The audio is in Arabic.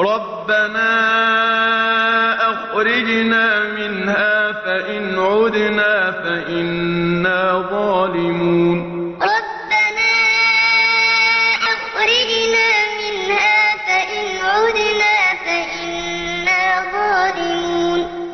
رَبَّنَا أَخْرِجْنَا مِنْهَا فَإِنْ عُدْنَا فَإِنَّا ظَالِمُونَ